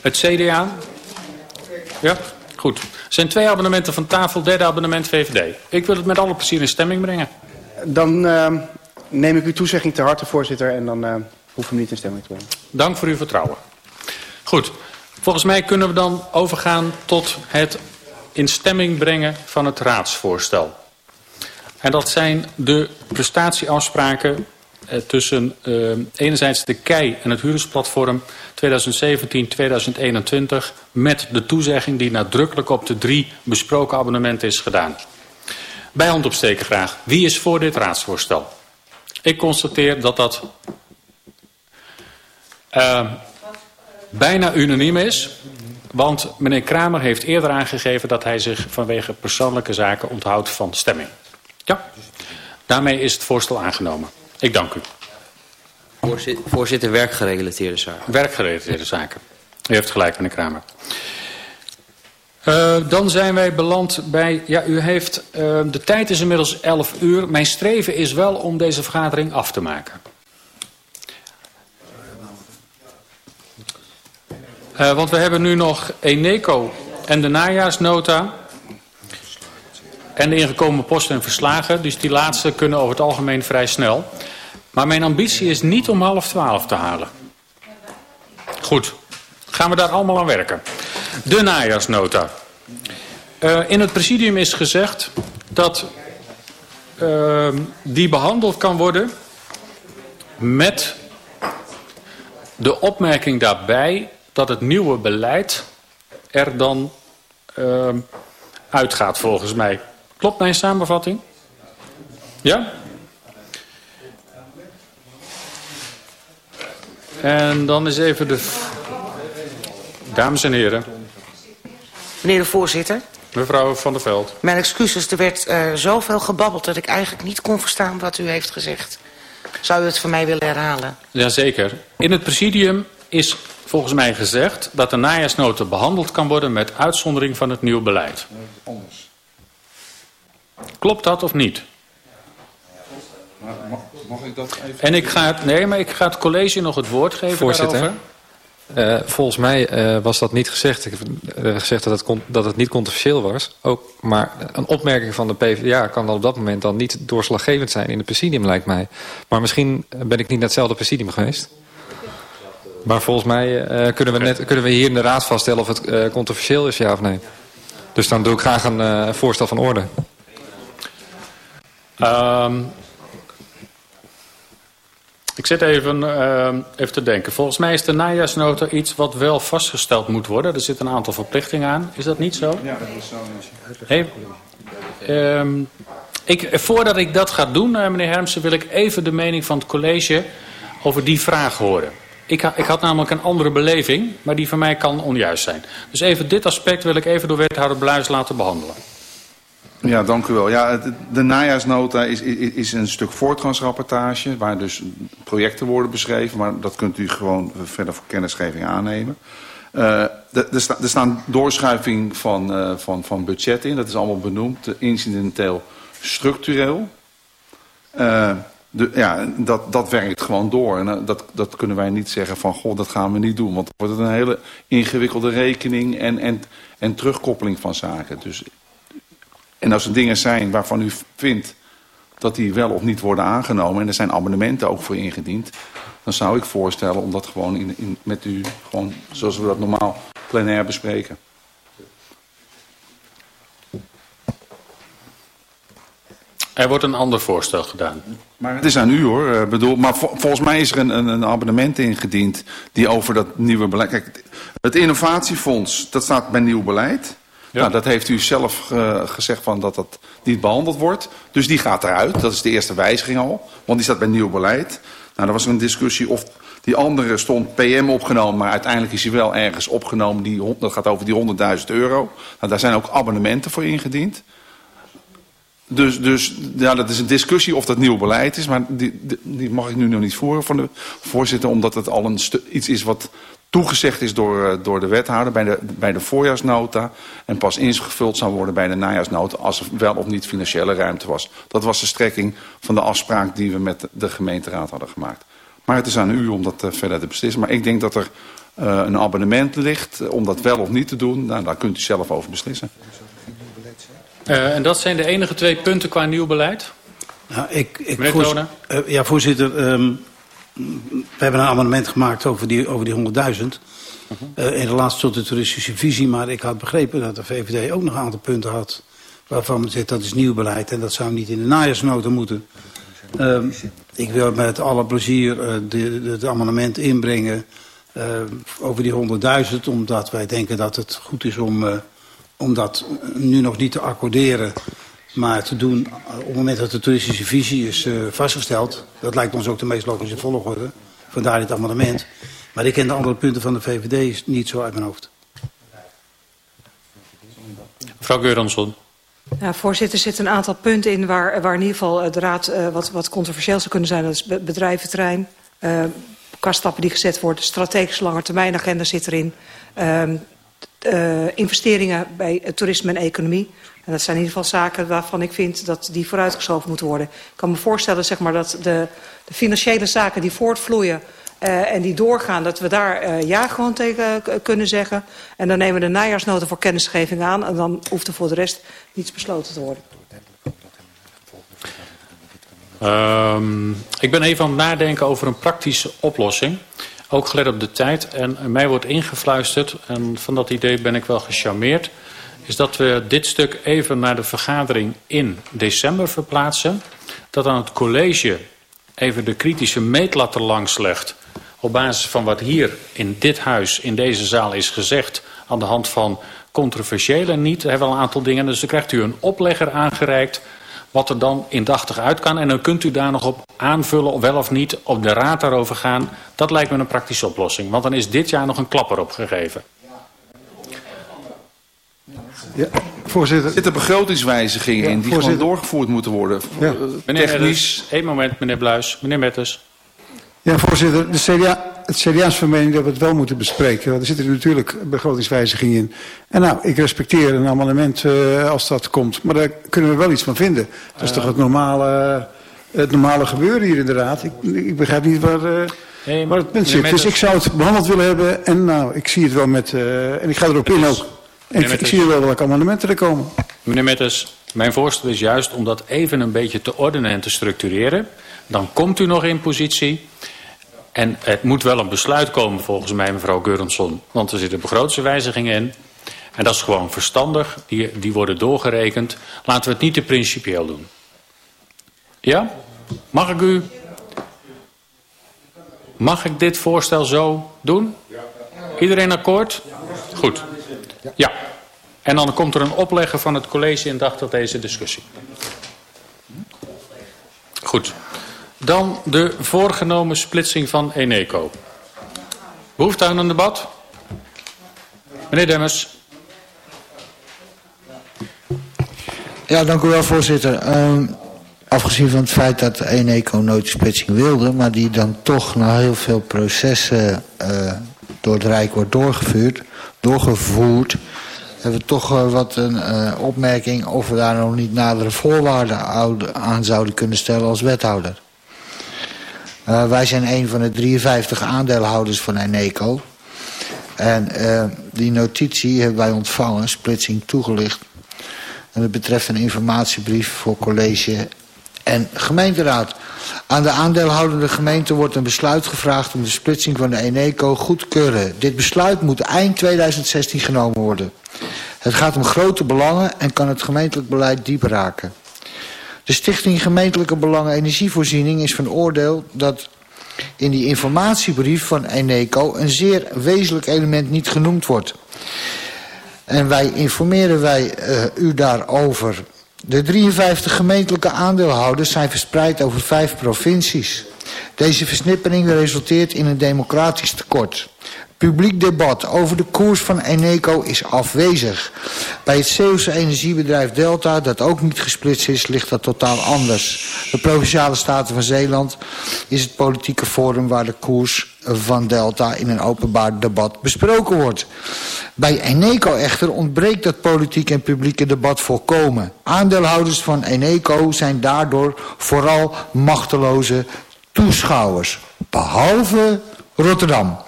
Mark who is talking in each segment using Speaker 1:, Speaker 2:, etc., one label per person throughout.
Speaker 1: Het CDA? Ja, goed. Er zijn twee abonnementen van tafel, derde abonnement VVD. Ik wil het met alle plezier in stemming brengen.
Speaker 2: Dan uh, neem ik uw toezegging ter harte, voorzitter, en dan uh, hoeven we niet in stemming te brengen.
Speaker 1: Dank voor uw vertrouwen. Goed, volgens mij kunnen we dan overgaan tot het in stemming brengen van het raadsvoorstel. En dat zijn de prestatieafspraken tussen uh, enerzijds de KEI en het huurdersplatform 2017-2021... met de toezegging die nadrukkelijk op de drie besproken abonnementen is gedaan. Bij hand opsteken graag. Wie is voor dit raadsvoorstel? Ik constateer dat dat uh, bijna unaniem is. Want meneer Kramer heeft eerder aangegeven dat hij zich vanwege persoonlijke zaken onthoudt van stemming. Ja, daarmee is het voorstel aangenomen. Ik dank u.
Speaker 3: Voorzitter, voorzitter werkgerelateerde zaken.
Speaker 1: Werkgerelateerde zaken. U heeft gelijk, meneer Kramer. Uh, dan zijn wij beland bij... Ja, u heeft... Uh, de tijd is inmiddels 11 uur. Mijn streven is wel om deze vergadering af te maken. Uh, want we hebben nu nog Eneco en de najaarsnota... en de ingekomen posten en verslagen. Dus die laatste kunnen over het algemeen vrij snel. Maar mijn ambitie is niet om half twaalf te halen. Goed, gaan we daar allemaal aan werken. De najaarsnota. Uh, in het presidium is gezegd dat uh, die behandeld kan worden met de opmerking daarbij dat het nieuwe beleid er dan uh, uitgaat volgens mij. Klopt mijn samenvatting? Ja? En dan is even de... Dames en heren.
Speaker 4: Meneer de voorzitter.
Speaker 1: Mevrouw Van der Veld.
Speaker 4: Mijn excuses, er werd uh, zoveel gebabbeld dat ik eigenlijk niet kon verstaan wat u heeft gezegd. Zou u het voor mij willen herhalen?
Speaker 1: Jazeker. In het presidium is volgens mij gezegd dat de najaarsnota behandeld kan worden met uitzondering van het nieuw beleid. Anders. Klopt dat of niet?
Speaker 5: Mag ik dat even...
Speaker 1: En ik ga het, nee, maar ik ga het college nog het woord geven
Speaker 6: Voorzitter. Uh, volgens mij uh, was dat niet gezegd. Ik heb uh, gezegd dat het, dat het niet controversieel was. Ook, maar een opmerking van de PvdA kan dan op dat moment dan niet doorslaggevend zijn in het presidium, lijkt mij. Maar misschien ben ik niet naar hetzelfde presidium geweest. Maar volgens mij kunnen, we net, kunnen we hier in de raad vaststellen of het controversieel is, ja of nee. Dus dan doe ik graag een voorstel van orde.
Speaker 1: Um, ik zit even, uh, even te denken. Volgens mij is de najaarsnota iets wat wel vastgesteld moet worden. Er zit een aantal verplichtingen aan. Is dat niet zo? Ja, dat is zo. Hey, um, ik, voordat ik dat ga doen, uh, meneer Hermsen, wil ik even de mening van het college over die vraag horen. Ik, ha, ik had namelijk een andere beleving, maar die van mij kan onjuist zijn. Dus even dit aspect wil ik even door wethouder Bluis laten behandelen.
Speaker 5: Ja, dank u wel. Ja, de najaarsnota is, is, is een stuk voortgangsrapportage... waar dus projecten worden beschreven... maar dat kunt u gewoon verder voor kennisgeving aannemen. Uh, er, sta, staan doorschuiving van, uh, van, van budget in. Dat is allemaal benoemd. Incidenteel structureel. Uh, de, ja, dat, dat werkt gewoon door. En dat, dat kunnen wij niet zeggen van... goh, dat gaan we niet doen. Want dan wordt het een hele ingewikkelde rekening... en, en, en terugkoppeling van zaken. Dus en als er dingen zijn waarvan u vindt dat die wel of niet worden aangenomen... en er zijn abonnementen ook voor ingediend... dan zou ik voorstellen om dat gewoon in, in, met u, gewoon zoals we dat normaal plenair bespreken.
Speaker 1: Er wordt een ander voorstel gedaan.
Speaker 5: Maar het is aan u hoor. Uh, bedoel, maar vo volgens mij is er een, een, een, abonnement ingediend die over dat nieuwe beleid... Kijk, het innovatiefonds, dat staat bij nieuw beleid... Ja. Nou, dat heeft u zelf uh, gezegd van dat dat niet behandeld wordt. Dus die gaat eruit. Dat is de eerste wijziging al. Want die staat bij nieuw beleid. Nou, er was een discussie of die andere stond PM opgenomen. Maar uiteindelijk is hij wel ergens opgenomen. Die, dat gaat over die 100.000 euro. Nou, daar zijn ook abonnementen voor ingediend. Dus, dus ja, dat is een discussie of dat nieuw beleid is. Maar die, die mag ik nu nog niet voeren van de voorzitter. Omdat het al een iets is wat toegezegd is door, eh, door de wethouder bij de, bij de voorjaarsnota... en pas ingevuld zou worden bij de najaarsnota... als er wel of niet financiële ruimte was. Dat was de strekking van de afspraak die we met de gemeenteraad hadden gemaakt. Maar het is aan u om dat uh, verder te beslissen. Maar ik denk dat er uh, een abonnement ligt, om dat wel of niet te doen, nou, daar kunt u zelf over beslissen.
Speaker 1: Uh, en dat zijn de enige twee punten qua nieuw beleid?
Speaker 7: Nou, ik, ik voorz uh, ja, voorzitter, um, we hebben een amendement gemaakt over die, over die 100.000. Uh -huh. in relatie tot de toeristische visie, maar ik had begrepen dat de VVD ook nog een aantal punten had waarvan men zegt dat is nieuw beleid en dat zou niet in de najaarsnoten moeten. Uh, ik wil met alle plezier uh, het amendement inbrengen uh, over die 100.000, omdat wij denken dat het goed is om, om dat nu nog niet te accorderen, maar te doen op het moment dat de toeristische visie is uh, vastgesteld. Dat lijkt ons ook de meest logische volgorde, vandaar dit amendement. Maar ik ken de andere punten van de VVD niet zo uit mijn hoofd.
Speaker 1: Mevrouw Geuransson.
Speaker 8: Ja, voorzitter, er zitten een aantal punten in waar, waar in ieder geval de raad uh, wat, wat controversieel zou kunnen zijn. Dat is bedrijventerrein, uh, kaststappen die gezet worden, strategische langetermijnagenda zit erin. Uh, uh, investeringen bij toerisme en economie. Dat zijn in ieder geval zaken waarvan ik vind dat die vooruitgeschoven moeten worden. Ik kan me voorstellen zeg maar, dat de, de financiële zaken die voortvloeien uh, en die doorgaan, dat we daar uh, ja gewoon tegen kunnen zeggen. En dan nemen we de najaarsnota voor kennisgeving aan en dan hoeft er voor de rest niets besloten te worden.
Speaker 1: Um, ik ben even aan het nadenken over een praktische oplossing. Ook gelet op de tijd. En mij wordt ingefluisterd, en van dat idee ben ik wel gecharmeerd... is dat we dit stuk even naar de vergadering in december verplaatsen. Dat dan het college even de kritische meetlat langs legt... op basis van wat hier in dit huis, in deze zaal is gezegd... aan de hand van controversiële niet. We een aantal dingen. Dus dan krijgt u een oplegger aangereikt wat er dan indachtig uit kan. En dan kunt u daar nog op aanvullen, of wel of niet, op de raad daarover gaan. Dat lijkt me een praktische oplossing. Want dan is dit jaar nog een klapper opgegeven.
Speaker 5: Ja, voorzitter. Er zitten begrotingswijzigingen ja, in die gewoon doorgevoerd moeten worden. Ja.
Speaker 1: Meneer Technisch. Eén moment, meneer Bluis. Meneer Metters.
Speaker 9: Ja, voorzitter. De CDA, het CDA is van mening dat we het wel moeten bespreken. Er zitten natuurlijk begrotingswijzigingen in. En nou, ik respecteer een amendement uh, als dat komt. Maar daar kunnen we wel iets van vinden. Dat is uh, toch het normale, het normale gebeuren hier in de Raad. Ik, ik begrijp niet waar, uh, nee, waar het punt zit. Dus ik zou het behandeld willen hebben. En nou, ik zie het wel met... en ik ga erop in ook. Ik, zie wel welke amendementen er komen.
Speaker 1: Meneer Metters, mijn voorstel is juist om dat even een beetje te ordenen en te structureren. Dan komt u nog in positie. En het moet wel een besluit komen volgens mij, mevrouw Geurensson. Want er zitten begrotingswijzigingen in. En dat is gewoon verstandig. Die, die worden doorgerekend. Laten we het niet te principieel doen. Ja? Mag ik u... Mag ik dit voorstel zo doen? Iedereen akkoord? Goed. Ja. En dan komt er een oplegger van het college in dag tot deze discussie. Goed. Dan de voorgenomen splitsing van Eneco. Behoefte aan een debat? Meneer Demmers.
Speaker 10: Ja, dank u wel, voorzitter. Um, afgezien van het feit dat Eneco nooit splitsing wilde... maar die dan toch na heel veel processen uh, door het Rijk wordt doorgevoerd... doorgevoerd hebben we toch uh, wat een uh, opmerking... of we daar nog niet nadere voorwaarden aan zouden kunnen stellen als wethouder. Uh, wij zijn een van de 53 aandeelhouders van Eneco. En die notitie hebben wij ontvangen, splitsing toegelicht. En dat betreft een informatiebrief voor college en gemeenteraad. Aan de aandeelhoudende gemeente wordt een besluit gevraagd om de splitsing van de Eneco goedkeuren. Dit besluit moet eind 2016 genomen worden. Het gaat om grote belangen en kan het gemeentelijk beleid diep raken. De Stichting Gemeentelijke Belangen Energievoorziening is van oordeel dat in die informatiebrief van Eneco een zeer wezenlijk element niet genoemd wordt. En wij informeren wij uh, u daarover. De 53 gemeentelijke aandeelhouders zijn verspreid over vijf provincies. Deze versnippering resulteert in een democratisch tekort. Publiek debat over de koers van Eneco is afwezig. Bij het Zeeuwse energiebedrijf Delta, dat ook niet gesplitst is, ligt dat totaal anders. De Provinciale Staten van Zeeland is het politieke forum waar de koers van Delta in een openbaar debat besproken wordt. Bij Eneco echter ontbreekt dat politiek en publieke debat volkomen. Aandeelhouders van Eneco zijn daardoor vooral machteloze toeschouwers. Behalve Rotterdam.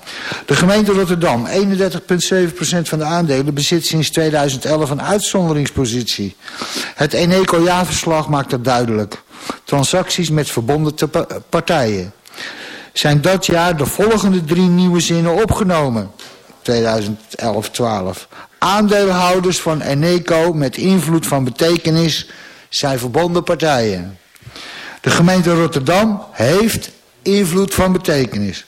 Speaker 10: De gemeente Rotterdam, 31,7% van de aandelen, bezit sinds 2011 een uitzonderingspositie. Het Eneco-jaarverslag maakt dat duidelijk. Transacties met verbonden partijen. Zijn dat jaar de volgende drie nieuwe zinnen opgenomen. 2011-12. Aandeelhouders van Eneco met invloed van betekenis zijn verbonden partijen. De gemeente Rotterdam heeft invloed van betekenis.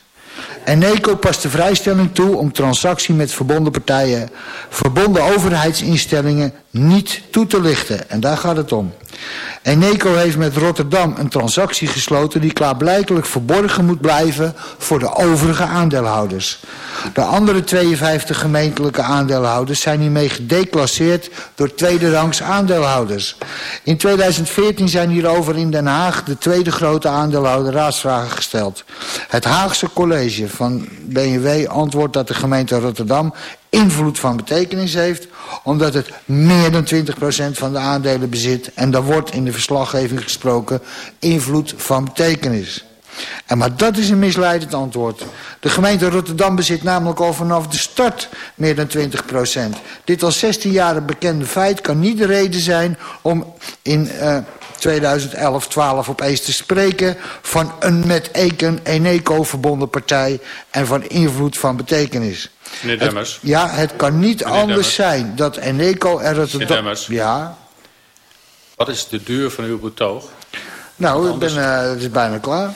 Speaker 10: Eneco past de vrijstelling toe om transactie met verbonden partijen, verbonden overheidsinstellingen niet toe te lichten. En daar gaat het om. Eneco heeft met Rotterdam een transactie gesloten die klaarblijkelijk verborgen moet blijven voor de overige aandeelhouders. De andere 52 gemeentelijke aandeelhouders zijn hiermee gedeclasseerd door tweederangs aandeelhouders. In 2014 zijn hierover in Den Haag de tweede grote aandeelhouder raadsvragen gesteld. Het Haagse college van BMW antwoordt dat de gemeente Rotterdam invloed van betekenis heeft... omdat het meer dan 20% van de aandelen bezit... en daar wordt in de verslaggeving gesproken invloed van betekenis. En maar dat is een misleidend antwoord. De gemeente Rotterdam bezit namelijk al vanaf de start meer dan 20% Dit al 16 jaar bekende feit kan niet de reden zijn om in uh, 2011, 12 opeens te spreken van een met Eken Eneco verbonden partij en van invloed van betekenis.
Speaker 1: Meneer Demmers.
Speaker 10: Het, ja, het kan niet anders Demmers. zijn dat Eneco er het...
Speaker 1: Meneer Demmers.
Speaker 10: Ja.
Speaker 1: Wat is de duur van uw betoog?
Speaker 10: Nou, ik ben, uh, het is bijna klaar.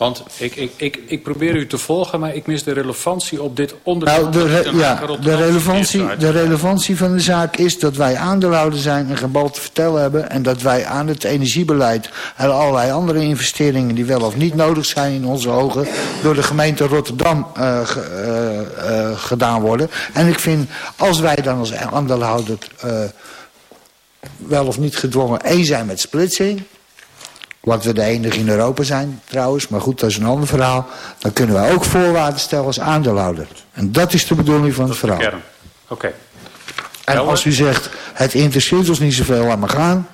Speaker 1: Want ik, ik, ik, ik probeer u te volgen, maar ik mis de relevantie op dit onderwerp.
Speaker 10: Nou, de, re ja, de, relevantie, de relevantie van de zaak is dat wij aandeelhouder zijn en gebal te vertellen hebben. En dat wij aan het energiebeleid en allerlei andere investeringen die wel of niet nodig zijn in onze ogen door de gemeente Rotterdam uh, ge, uh, uh, gedaan worden. En ik vind, als wij dan als aandeelhouder wel of niet gedwongen één zijn met splitsing wat we de enige in Europa zijn trouwens, maar goed, dat is een ander verhaal. Dan kunnen we ook voorwaarden stellen als aandeelhouder. En dat is de bedoeling van het verhaal.
Speaker 1: Oké. Okay.
Speaker 10: En als u zegt, het interesseert ons niet zoveel, laat maar gaan.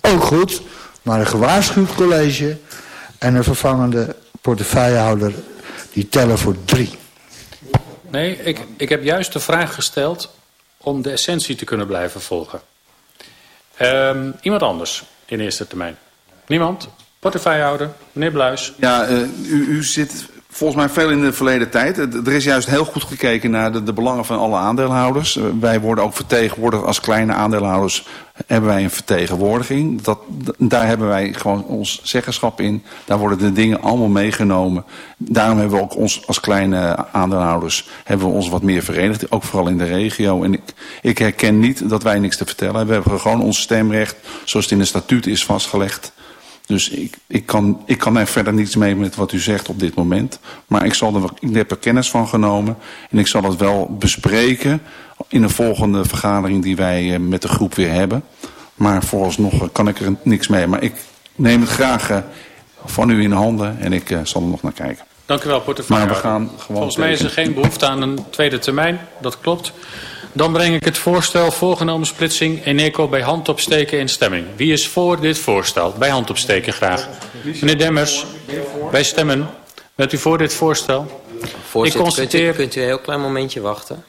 Speaker 10: Ook goed, maar een gewaarschuwd college en een vervangende portefeuillehouder, die tellen voor drie.
Speaker 1: Nee, ik, ik heb juist de vraag gesteld om de essentie te kunnen blijven volgen. Um, iemand anders in eerste termijn. Niemand? Portefeuillehouder, meneer Bluis.
Speaker 5: Ja, uh, u, u zit volgens mij veel in de verleden tijd. Er is juist heel goed gekeken naar de, de belangen van alle aandeelhouders. Uh, wij worden ook vertegenwoordigd als kleine aandeelhouders. Hebben wij een vertegenwoordiging. Dat, daar hebben wij gewoon ons zeggenschap in. Daar worden de dingen allemaal meegenomen. Daarom hebben we ook ons als kleine aandeelhouders hebben we ons wat meer verenigd. Ook vooral in de regio. En ik, ik herken niet dat wij niks te vertellen hebben. We hebben gewoon ons stemrecht zoals het in de statuut is vastgelegd. Dus ik, ik, kan, ik kan er verder niets mee met wat u zegt op dit moment. Maar ik, zal er, ik heb er kennis van genomen. En ik zal het wel bespreken in een volgende vergadering die wij met de groep weer hebben. Maar vooralsnog kan ik er niks mee. Maar ik neem het graag van u in handen en ik zal er nog naar kijken.
Speaker 1: Dank u wel, portefeuille.
Speaker 5: Maar we gaan gewoon
Speaker 1: Volgens mij is er geen behoefte aan een tweede termijn. Dat klopt. Dan breng ik het voorstel voorgenomen splitsing Eneco bij handopsteken in stemming. Wie is voor dit voorstel? Bij handopsteken graag. Meneer Demmers, wij stemmen. Bent u voor dit voorstel?
Speaker 3: Voorzitter, ik constateer... kunt, u, kunt u een heel klein momentje wachten?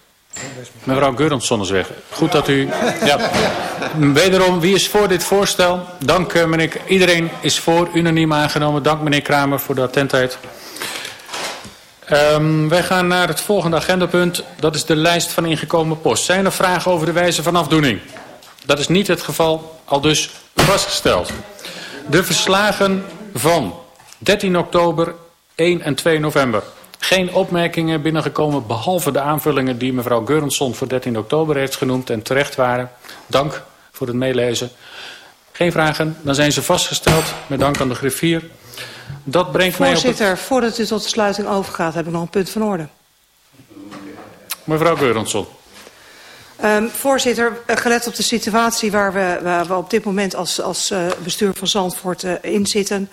Speaker 1: Mevrouw Geurensson is weg. Goed dat u... Ja. Wederom, wie is voor dit voorstel? Dank meneer... Iedereen is voor, unaniem aangenomen. Dank meneer Kramer voor de attentheid. Um, wij gaan naar het volgende agendapunt. Dat is de lijst van ingekomen post. Zijn er vragen over de wijze van afdoening? Dat is niet het geval, al dus vastgesteld. De verslagen van 13 oktober, 1 en 2 november. Geen opmerkingen binnengekomen behalve de aanvullingen die mevrouw Geurensson voor 13 oktober heeft genoemd en terecht waren. Dank voor het meelezen. Geen vragen, dan zijn ze vastgesteld met dank aan de griffier. Dat brengt
Speaker 8: Voorzitter,
Speaker 1: mij op het...
Speaker 8: voordat u tot de sluiting overgaat, heb ik nog een punt van orde.
Speaker 1: Mevrouw Geurensson.
Speaker 8: Um, voorzitter, gelet op de situatie waar we, waar we op dit moment als, als uh, bestuur van Zandvoort uh, in zitten...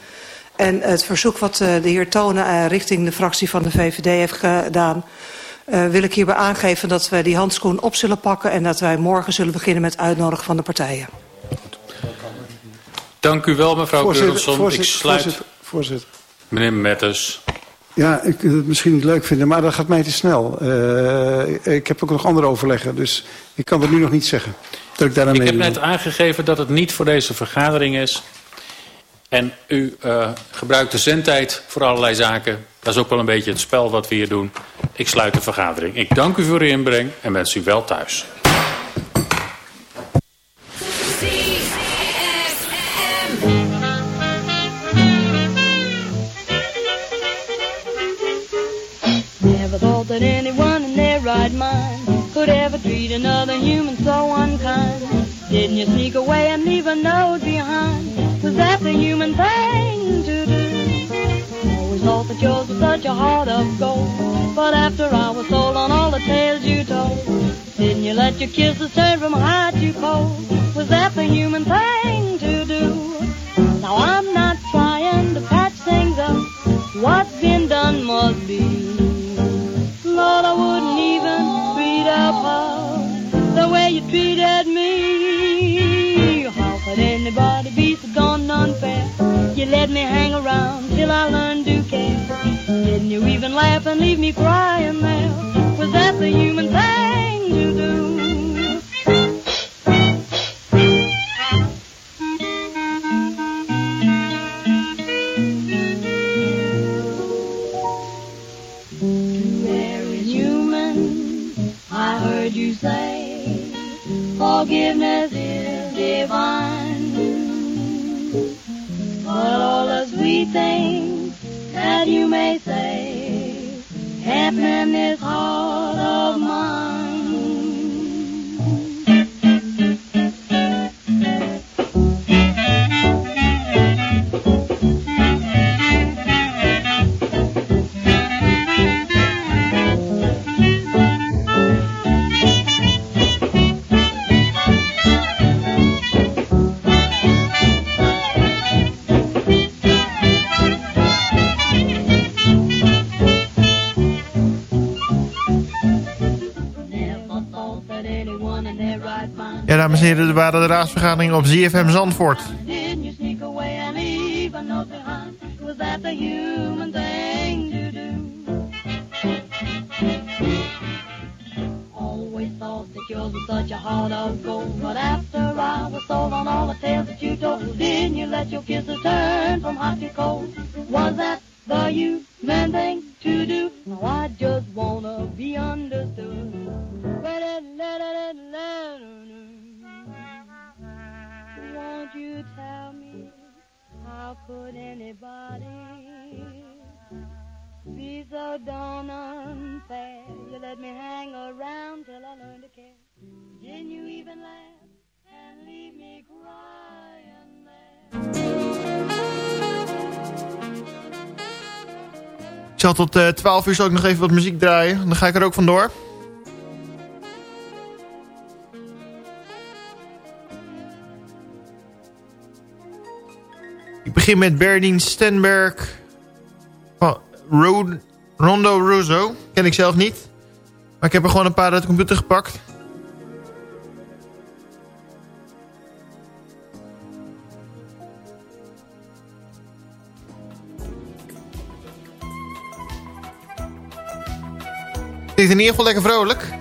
Speaker 8: en het verzoek wat uh, de heer Tonen uh, richting de fractie van de VVD heeft gedaan... Uh, wil ik hierbij aangeven dat we die handschoen op zullen pakken... en dat wij morgen zullen beginnen met uitnodigen van de partijen.
Speaker 1: Dank u wel, mevrouw Geurensson. Ik sluit...
Speaker 9: Voorzitter, voorzitter.
Speaker 1: Meneer Metters.
Speaker 9: Ja, ik het misschien niet leuk vinden, maar dat gaat mij te snel. Uh, ik heb ook nog andere overleggen, dus ik kan het nu nog niet zeggen. Dat ik daar
Speaker 1: ik heb net aangegeven dat het niet voor deze vergadering is. En u uh, gebruikt de zendtijd voor allerlei zaken. Dat is ook wel een beetje het spel wat we hier doen. Ik sluit de vergadering. Ik dank u voor uw inbreng en wens u wel thuis.
Speaker 11: Mind could ever treat another human so unkind. Didn't you sneak away and leave a note behind? Was that the human thing to do? Always thought that yours was such a heart of gold. But after I was sold on all the tales you told, didn't you let your kisses turn from hot to cold? Was that the human thing to do? Now I'm not trying to patch things up. What's been done must be. Lord, I wouldn't the way you treated me. How could anybody be so gone unfair? You let me hang around till I learned to care. Didn't you even laugh and leave me crying there? Was that the human thing forgiveness is divine. But all the sweet things that you may say happen in this heart of mine.
Speaker 12: Dames en heren, er waren de raadsvergaderingen op ZFM Zandvoort. Darn unfair? You let me hang around till I learned to care. Didn't you even laugh and leave me crying there? Ik zal tot uh, eh, 12 uur zal ik nog even wat muziek draaien. Dan ga ik er ook vandoor. Ik begin met Berdien Stenberg van Rondo Russo. Ken ik zelf niet. Maar ik heb er gewoon een paar uit de computer gepakt. Klinkt in ieder geval lekker vrolijk.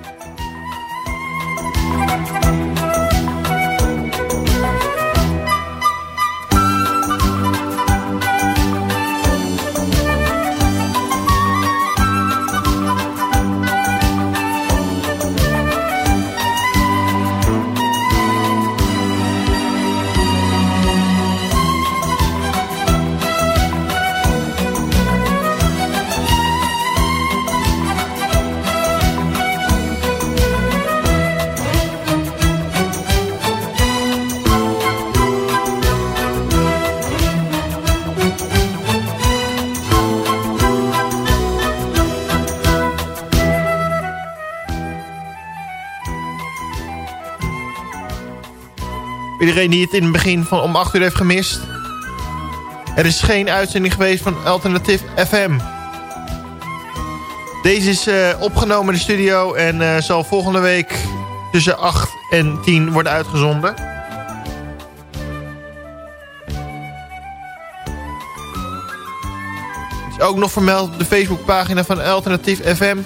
Speaker 12: iedereen die het in het begin van om 8 uur heeft gemist. Er is geen uitzending geweest van Alternatief FM. Deze is eh, opgenomen in de studio en eh, zal volgende week tussen 8 en 10 worden uitgezonden. Ook nog vermeld op de Facebookpagina van Alternatief FM.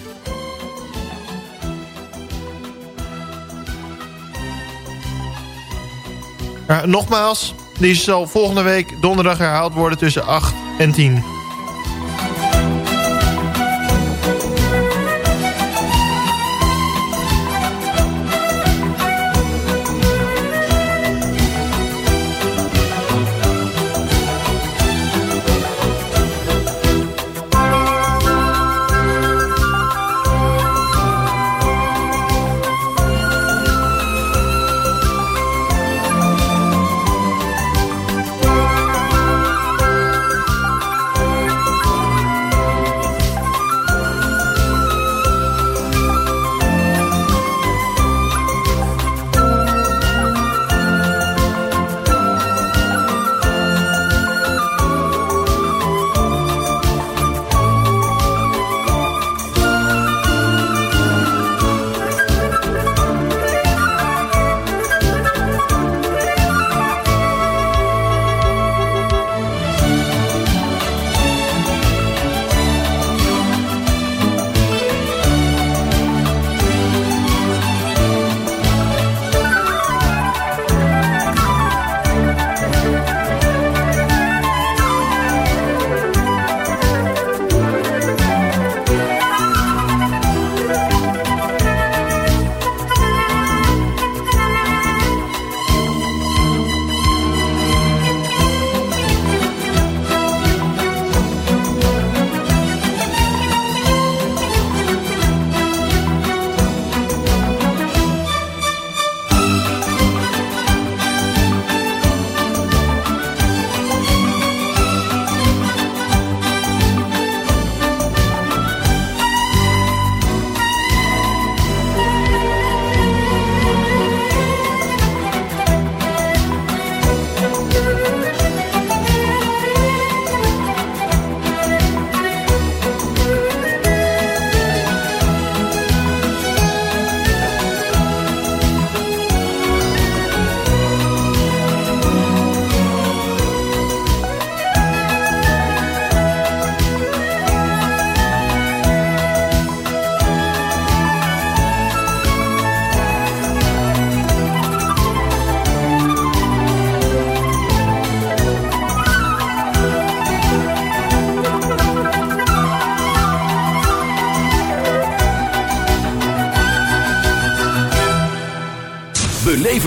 Speaker 12: nogmaals, die zal volgende week donderdag herhaald worden tussen 8 en 10.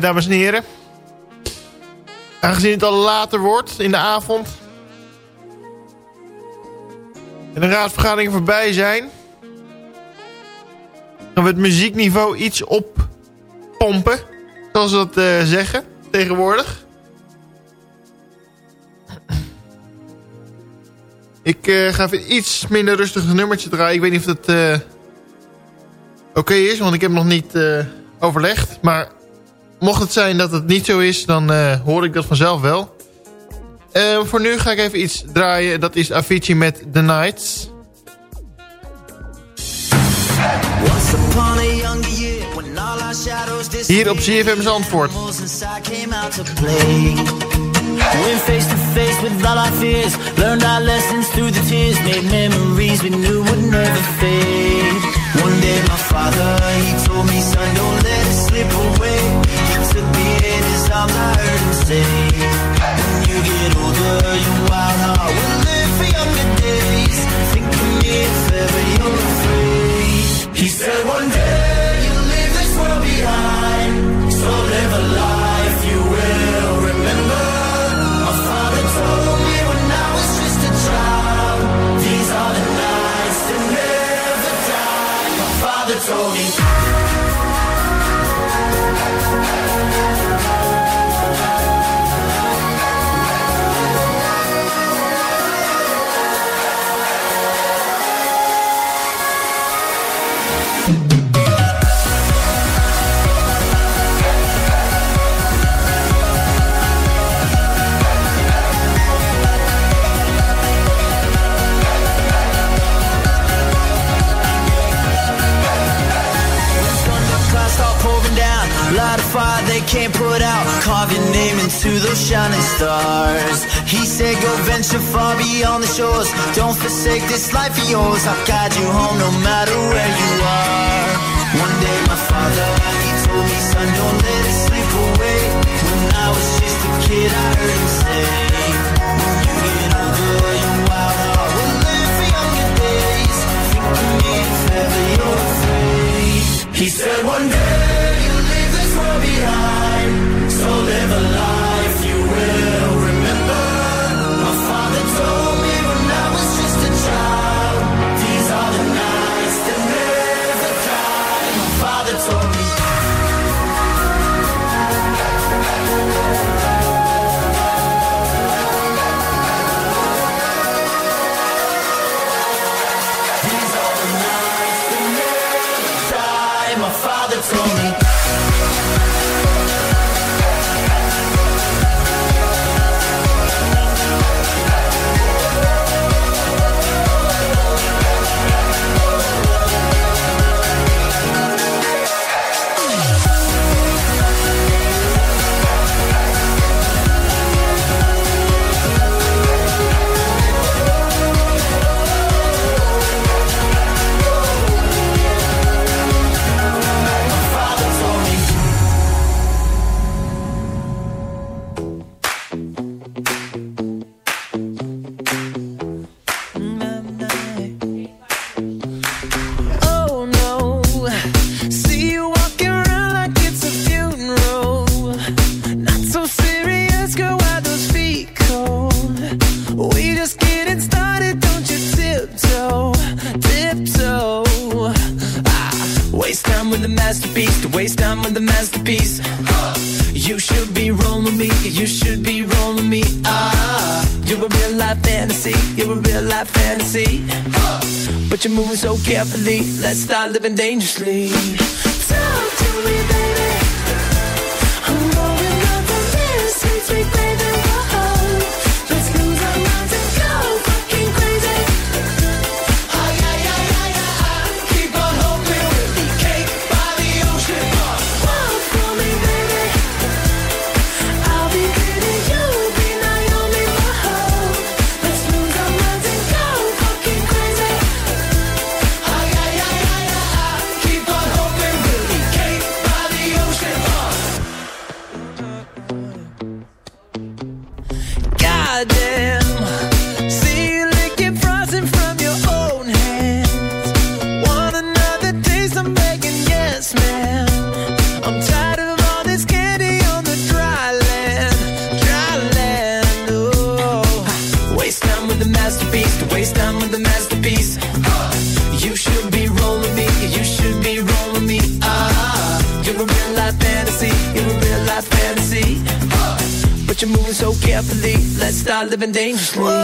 Speaker 12: Dames en heren. Aangezien het al later wordt in de avond. En de raadsvergaderingen voorbij zijn. Gaan we het muziekniveau iets oppompen. Zoals we dat eh, zeggen tegenwoordig. Ik eh, ga even iets minder rustig een nummertje draaien. Ik weet niet of dat eh, oké is, want ik heb nog niet eh, overlegd. Maar mocht het zijn dat het niet zo is, dan eh, hoor ik dat vanzelf wel. Eh, voor nu ga ik even iets draaien. Dat is Avicii met The Nights. Hier op CFM Zandvoort.
Speaker 13: Went face to face with all our fears Learned our lessons through the tears Made memories we knew would never fade One day my father, he told me Son, don't let it slip away I heard him say When you get older, your wild heart will live
Speaker 14: for younger days Think of me if ever you're afraid He said one day
Speaker 13: fire they can't put out. Carve your name into those shining stars. He said, Go venture far beyond the shores. Don't forsake this life of yours. I'll guide you home no matter where you are. real life fantasy. You're a real life fantasy. But you're moving so carefully. Let's start living dangerously. Talk to me, baby. I'm going up
Speaker 14: the stay. living dangerously.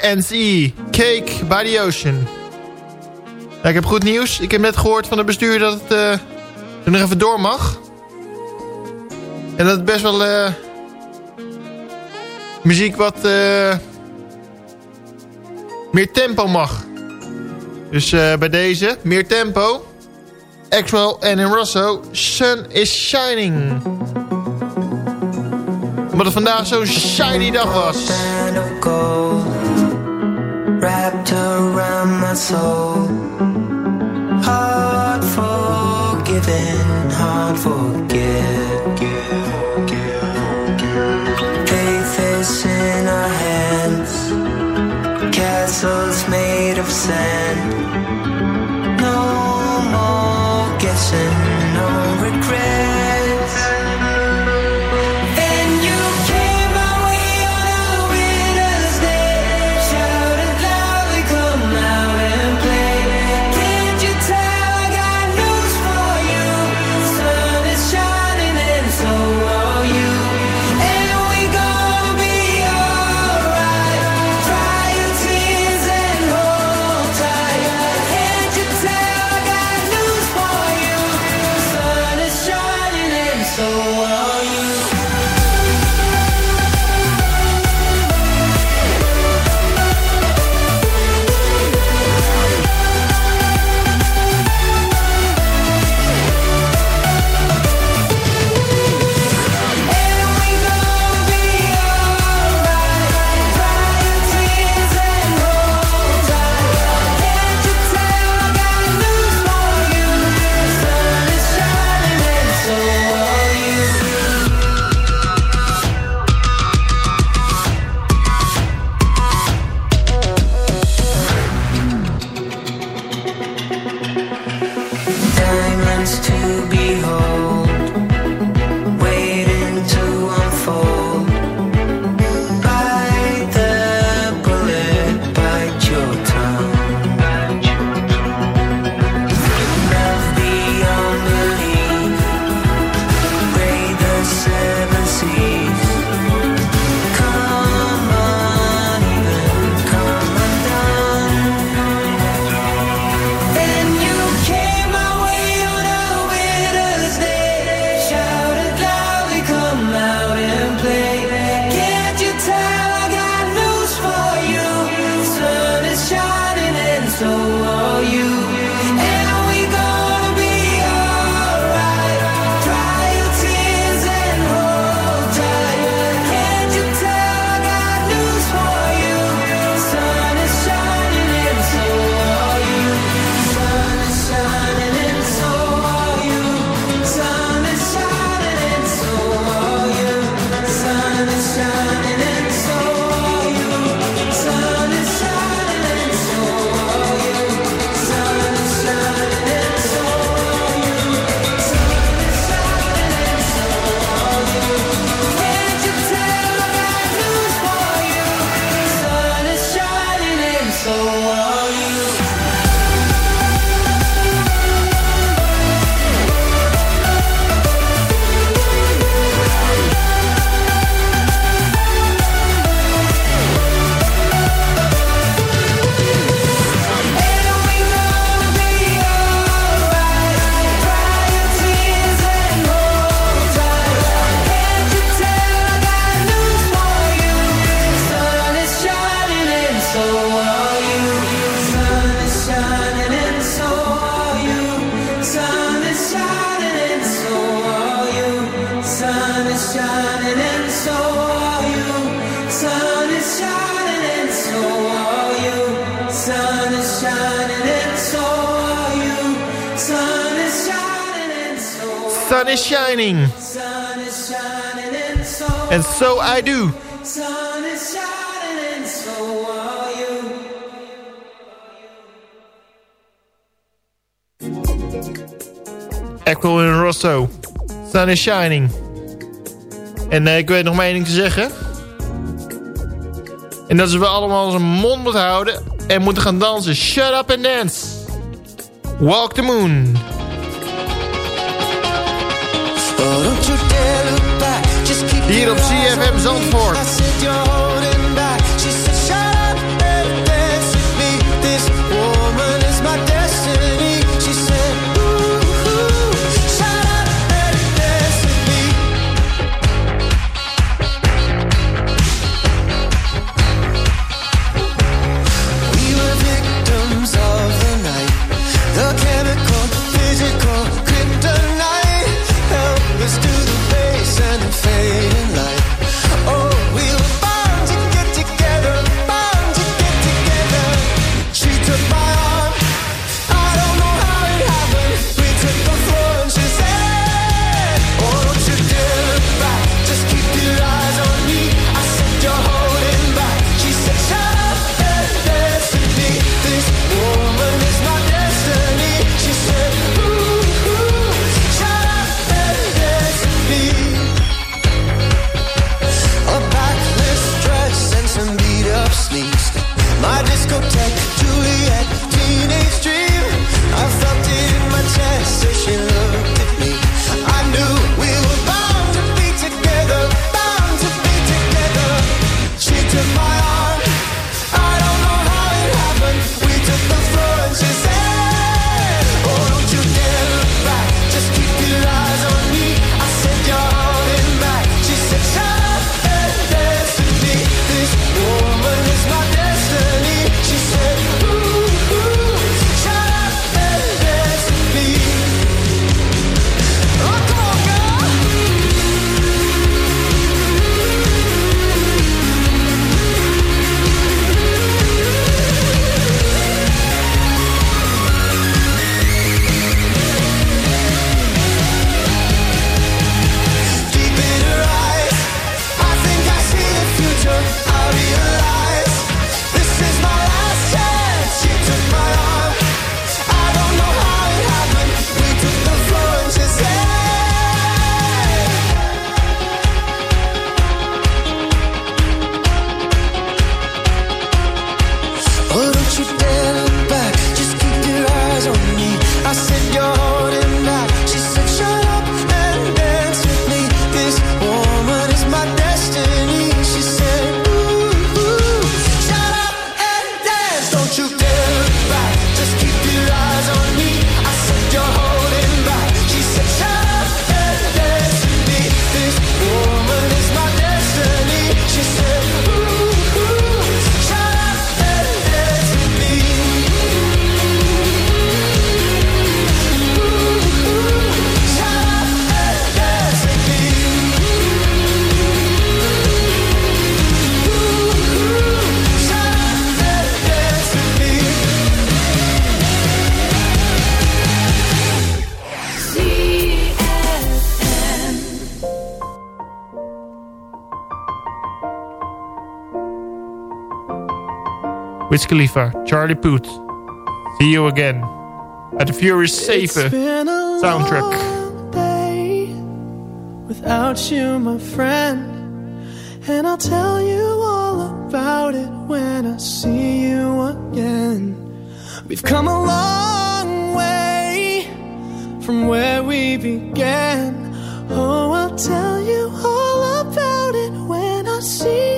Speaker 14: DNC, Cake by the Ocean. ik heb goed nieuws. Ik heb net gehoord van de bestuur dat het er nog even door mag. En dat het best wel uh, muziek wat uh, meer tempo mag. Dus bij deze, meer tempo. Axwell en in Russo, Sun is Shining. Omdat het vandaag zo'n shiny dag was. Wrapped around my soul. Hard forgiven, hard forget Faith is in our hands. Castles made of sand And so I do. Echo en Rosso. Sun is shining. En uh, ik weet nog maar één ding te zeggen. En dat is we allemaal onze mond moeten houden. En moeten gaan dansen. Shut up and dance. Walk the moon. Hier op CFM Zandvoort.
Speaker 12: Wiz Khalifa, Charlie Puth. See you again. At the Furious 7 soundtrack.
Speaker 15: without you, my friend. And I'll tell you all about it when I see you again. We've come a long way from where we began. Oh, I'll tell you all about it when I see you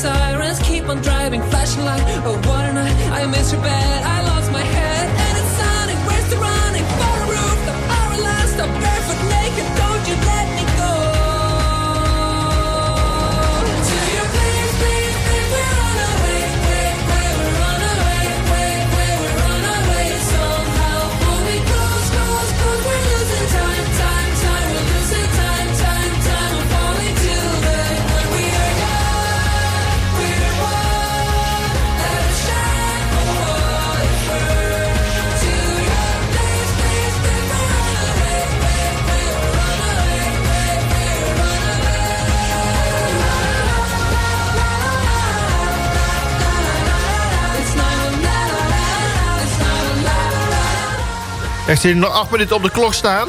Speaker 14: sirens keep on driving, flashing light. Oh, what a night! I miss your bed, I lost my head, and it's sunny. Where's the running? For a roof, the our last, I'm
Speaker 12: Er zitten nog acht minuten op de klok staan.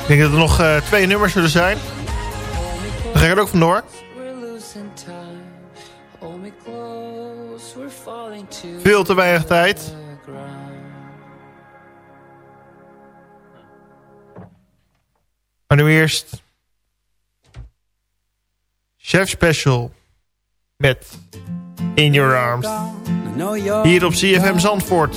Speaker 12: Ik denk dat er nog eh, twee nummers zullen zijn. Dan ga ik er ook vandoor. Veel te weinig tijd. Maar nu eerst... Chef Special. Met In Your Arms. Hier op CFM Zandvoort.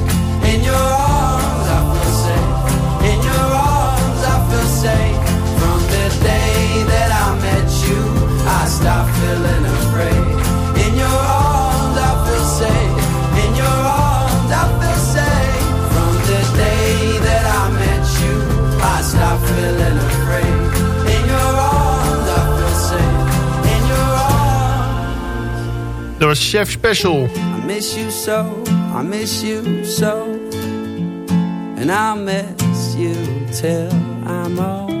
Speaker 12: Dat was Chef Special.
Speaker 16: I miss you so, I miss you so. And I'll miss you till I'm old.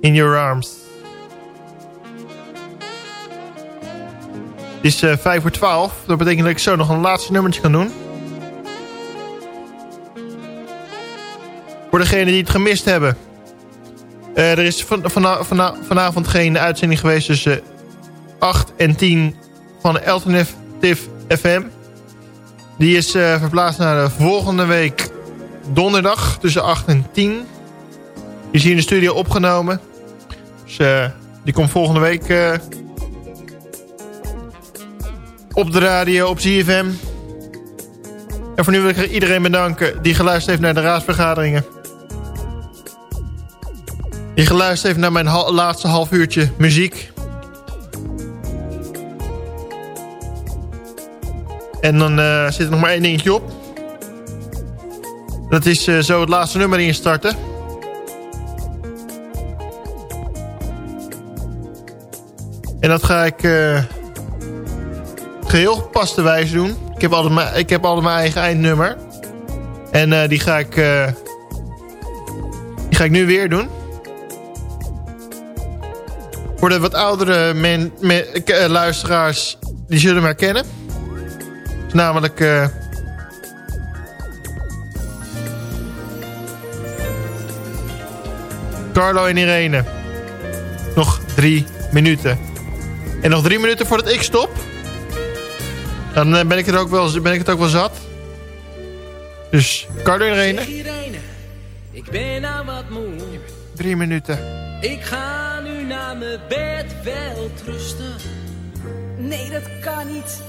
Speaker 12: In Your Arms. Het is uh, 5 voor 12. Dat betekent dat ik zo nog een laatste nummertje kan doen. Voor degenen die het gemist hebben. Uh, er is van, van, van, vanavond geen uitzending geweest tussen 8 en 10 van Alternative FM. Die is uh, verplaatst naar de volgende week donderdag tussen 8 en 10. Die is hier in de studio opgenomen. Dus uh, die komt volgende week uh, op de radio op ZFM. En voor nu wil ik iedereen bedanken die geluisterd heeft naar de raadsvergaderingen. Die geluisterd heeft naar mijn laatste half uurtje muziek. En dan uh, zit er nog maar één dingetje op. Dat is uh, zo het laatste nummer instarten. En dat ga ik uh, geheel gepaste wijze doen. Ik heb altijd mijn, ik heb altijd mijn eigen eindnummer. En die ga ik... die ga ik nu weer doen. Voor de wat oudere men, luisteraars... die zullen me herkennen. Namelijk... Uh, Carlo en Irene. Nog drie minuten. En nog drie minuten voordat ik stop. Dan uh, ben, ik het ook wel, ben ik het ook wel zat. Dus Carlo en Irene.
Speaker 14: Irene, ik ben nou wat moe.
Speaker 12: Drie minuten.
Speaker 14: Ik ga nu naar mijn bed wel rusten.
Speaker 17: Nee, dat kan niet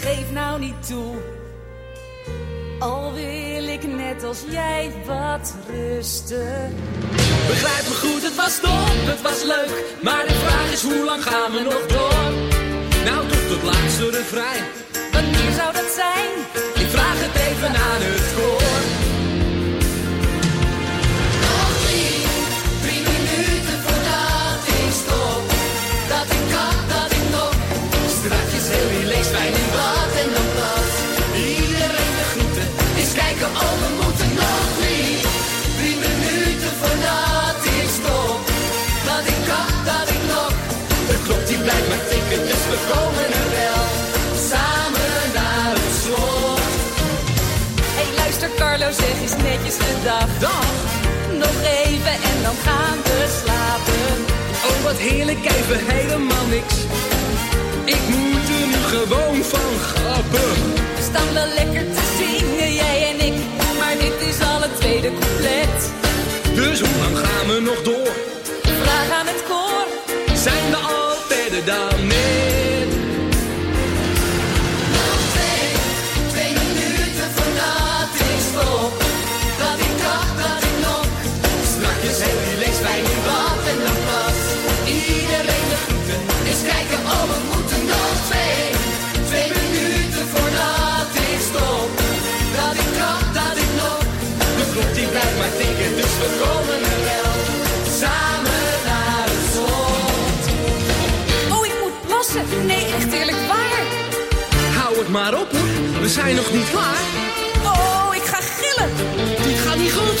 Speaker 17: geef nou niet toe. Al wil ik net als jij wat rusten.
Speaker 14: Begrijp me goed, het was top, het was leuk. Maar de vraag is, hoe lang gaan we nog door? Nou, tot het laatste refrein.
Speaker 17: Wanneer zou dat zijn?
Speaker 14: Ik vraag het even aan het koor.
Speaker 18: Oh we moeten nog drie, drie minuten voordat ik stop. Dat ik kan, dat ik nog, de klok die blijft maar tikken, dus we komen er wel. Samen naar het slot.
Speaker 17: Hey luister Carlo, zeg eens netjes de dag.
Speaker 14: Dag.
Speaker 17: Nog even en dan gaan we slapen.
Speaker 14: Oh wat heerlijk, even helemaal niks. Ik moet er nu gewoon van grappen.
Speaker 17: We staan wel lekker te zingen,
Speaker 14: nog door?
Speaker 17: Vraag aan het koor.
Speaker 14: Zijn we al verder dan?
Speaker 18: Nog twee, twee minuten voordat ik stop. Dat ik dacht dat ik nog strakjes heel relaxed bij nu wat en dan pas. Iedereen de groeten, eens kijken, oh we moeten nog twee, twee minuten voordat ik stop. Dat ik dacht dat ik nog,
Speaker 14: de klok die blijft maar tikken, dus we komen er wel.
Speaker 17: Nee, echt eerlijk waar.
Speaker 14: Hou het maar op hoor, we zijn nog niet klaar.
Speaker 17: Oh, ik ga gillen.
Speaker 14: Dit gaat niet goed.